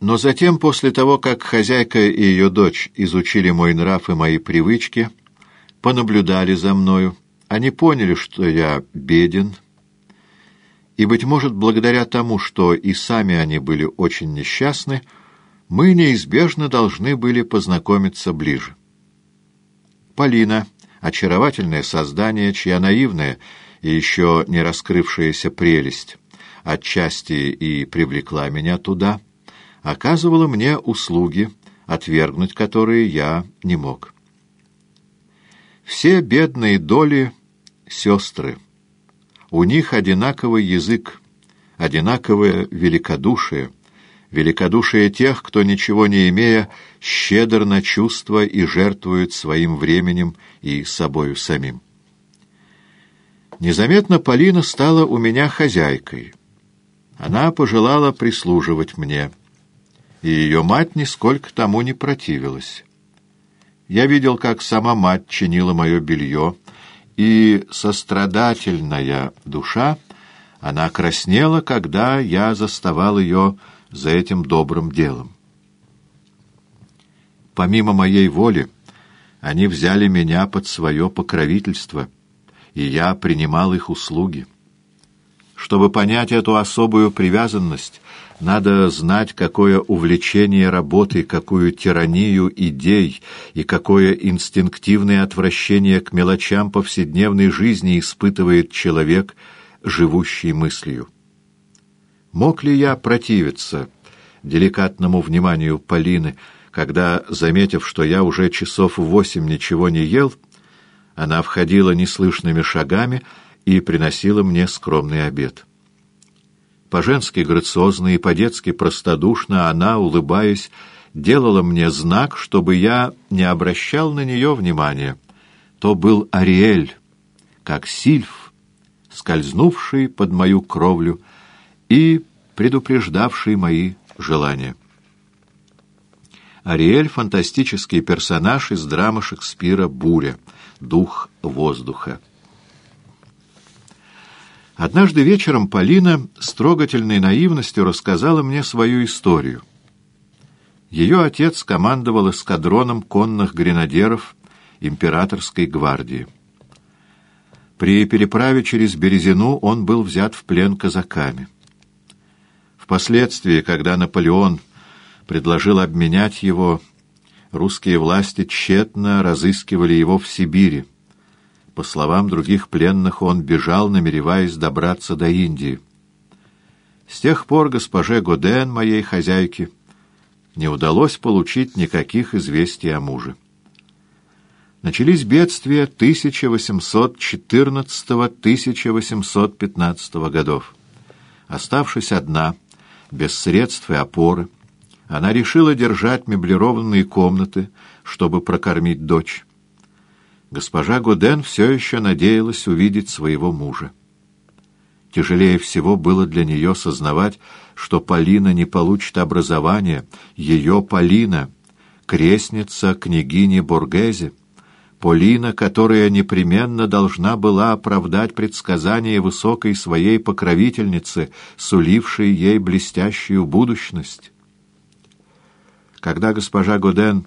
Но затем, после того, как хозяйка и ее дочь изучили мой нрав и мои привычки, понаблюдали за мною, они поняли, что я беден, и, быть может, благодаря тому, что и сами они были очень несчастны, мы неизбежно должны были познакомиться ближе. Полина, очаровательное создание, чья наивная и еще не раскрывшаяся прелесть отчасти и привлекла меня туда — оказывала мне услуги, отвергнуть которые я не мог. Все бедные доли — сестры. У них одинаковый язык, одинаковое великодушие, великодушие тех, кто, ничего не имея, щедр на чувства и жертвует своим временем и собою самим. Незаметно Полина стала у меня хозяйкой. Она пожелала прислуживать мне — и ее мать нисколько тому не противилась. Я видел, как сама мать чинила мое белье, и сострадательная душа, она краснела, когда я заставал ее за этим добрым делом. Помимо моей воли, они взяли меня под свое покровительство, и я принимал их услуги. Чтобы понять эту особую привязанность, надо знать, какое увлечение работой, какую тиранию идей и какое инстинктивное отвращение к мелочам повседневной жизни испытывает человек, живущий мыслью. Мог ли я противиться деликатному вниманию Полины, когда, заметив, что я уже часов восемь ничего не ел, она входила неслышными шагами и приносила мне скромный обед? По-женски грациозно и по-детски простодушно она, улыбаясь, делала мне знак, чтобы я не обращал на нее внимания. То был Ариэль, как сильф, скользнувший под мою кровлю и предупреждавший мои желания. Ариэль — фантастический персонаж из драмы Шекспира «Буря», «Дух воздуха». Однажды вечером Полина с трогательной наивностью рассказала мне свою историю. Ее отец командовал эскадроном конных гренадеров императорской гвардии. При переправе через Березину он был взят в плен казаками. Впоследствии, когда Наполеон предложил обменять его, русские власти тщетно разыскивали его в Сибири, по словам других пленных, он бежал, намереваясь добраться до Индии. С тех пор госпоже Годен, моей хозяйке, не удалось получить никаких известий о муже. Начались бедствия 1814-1815 годов. Оставшись одна, без средств и опоры, она решила держать меблированные комнаты, чтобы прокормить дочь госпожа Гуден все еще надеялась увидеть своего мужа. Тяжелее всего было для нее сознавать, что Полина не получит образования, ее Полина, крестница княгини Бургезе, Полина, которая непременно должна была оправдать предсказание высокой своей покровительницы, сулившей ей блестящую будущность. Когда госпожа Годен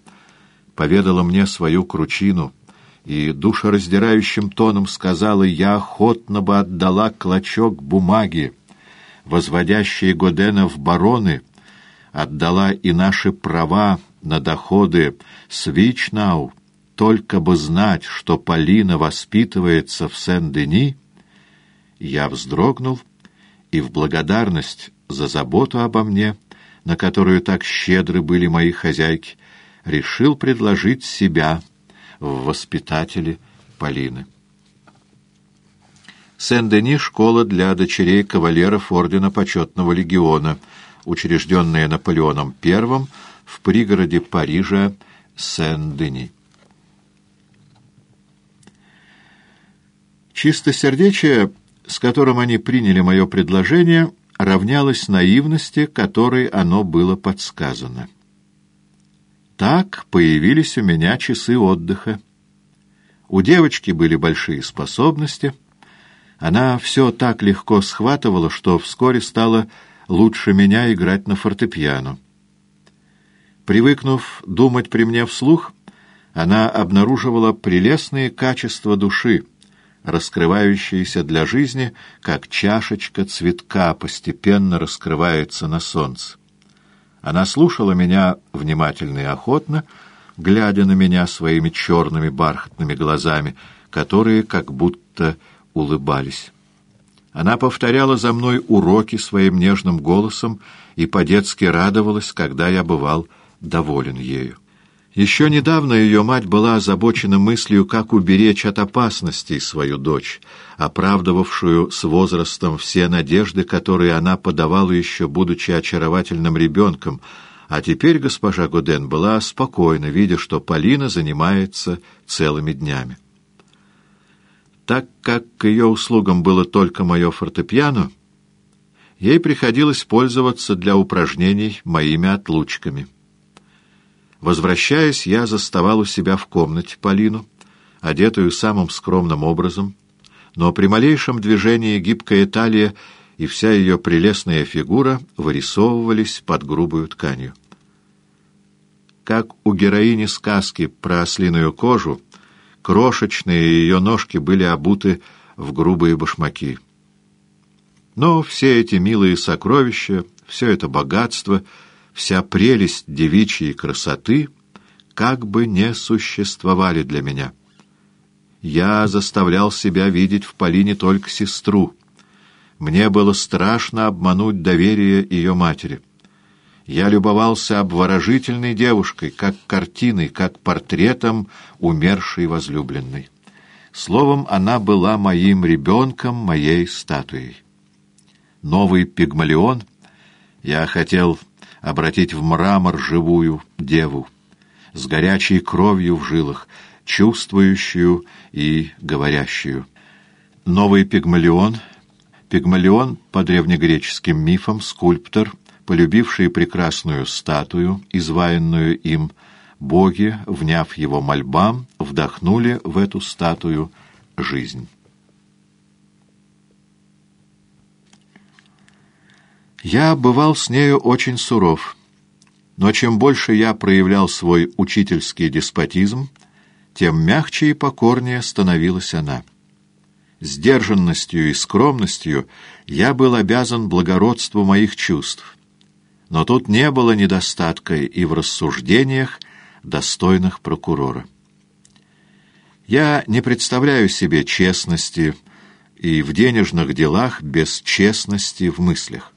поведала мне свою кручину — и душераздирающим тоном сказала, «Я охотно бы отдала клочок бумаги, возводящей Годена в бароны, отдала и наши права на доходы Свичнау, только бы знать, что Полина воспитывается в Сен-Дени». Я вздрогнул и в благодарность за заботу обо мне, на которую так щедры были мои хозяйки, решил предложить себя — в воспитатели Полины. Сен-Дени — школа для дочерей кавалеров Ордена Почетного Легиона, учрежденная Наполеоном I в пригороде Парижа Сен-Дени. Чистосердечие, с которым они приняли мое предложение, равнялось наивности, которой оно было подсказано. Так появились у меня часы отдыха. У девочки были большие способности. Она все так легко схватывала, что вскоре стала лучше меня играть на фортепиано. Привыкнув думать при мне вслух, она обнаруживала прелестные качества души, раскрывающиеся для жизни, как чашечка цветка постепенно раскрывается на солнце. Она слушала меня внимательно и охотно, глядя на меня своими черными бархатными глазами, которые как будто улыбались. Она повторяла за мной уроки своим нежным голосом и по-детски радовалась, когда я бывал доволен ею. Еще недавно ее мать была озабочена мыслью, как уберечь от опасностей свою дочь, оправдывавшую с возрастом все надежды, которые она подавала еще, будучи очаровательным ребенком, а теперь госпожа Гуден была спокойна, видя, что Полина занимается целыми днями. Так как к ее услугам было только мое фортепиано, ей приходилось пользоваться для упражнений моими отлучками. Возвращаясь, я заставал у себя в комнате Полину, одетую самым скромным образом, но при малейшем движении гибкая талия и вся ее прелестная фигура вырисовывались под грубую тканью. Как у героини сказки про ослиную кожу, крошечные ее ножки были обуты в грубые башмаки. Но все эти милые сокровища, все это богатство — вся прелесть девичьей красоты как бы не существовали для меня. Я заставлял себя видеть в Полине только сестру. Мне было страшно обмануть доверие ее матери. Я любовался обворожительной девушкой, как картиной, как портретом умершей возлюбленной. Словом, она была моим ребенком, моей статуей. Новый пигмалион я хотел обратить в мрамор живую деву, с горячей кровью в жилах, чувствующую и говорящую. Новый Пигмалион, Пигмалион по древнегреческим мифам, скульптор, полюбивший прекрасную статую, изваянную им, боги, вняв его мольбам, вдохнули в эту статую жизнь. Я бывал с нею очень суров, но чем больше я проявлял свой учительский деспотизм, тем мягче и покорнее становилась она. Сдержанностью и скромностью я был обязан благородству моих чувств, но тут не было недостатка и в рассуждениях, достойных прокурора. Я не представляю себе честности и в денежных делах без честности в мыслях.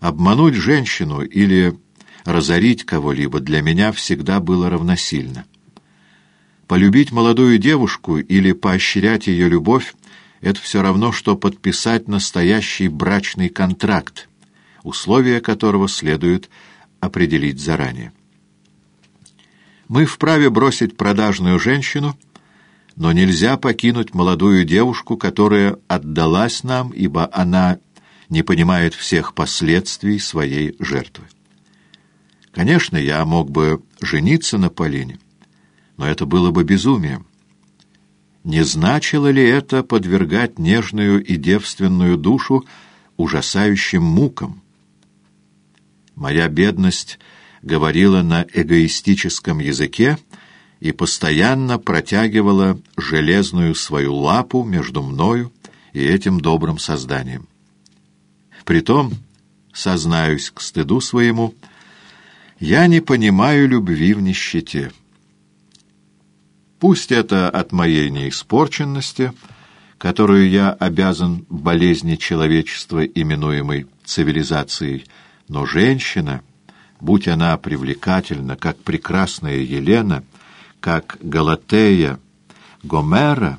Обмануть женщину или разорить кого-либо для меня всегда было равносильно. Полюбить молодую девушку или поощрять ее любовь — это все равно, что подписать настоящий брачный контракт, условия которого следует определить заранее. Мы вправе бросить продажную женщину, но нельзя покинуть молодую девушку, которая отдалась нам, ибо она не понимает всех последствий своей жертвы. Конечно, я мог бы жениться на Полине, но это было бы безумием. Не значило ли это подвергать нежную и девственную душу ужасающим мукам? Моя бедность говорила на эгоистическом языке и постоянно протягивала железную свою лапу между мною и этим добрым созданием. Притом, сознаюсь к стыду своему, я не понимаю любви в нищете. Пусть это от моей неиспорченности, которую я обязан болезни человечества, именуемой цивилизацией, но женщина, будь она привлекательна, как прекрасная Елена, как Галатея, Гомера,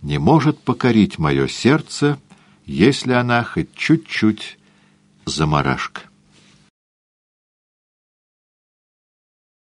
не может покорить мое сердце, если она хоть чуть-чуть заморашка.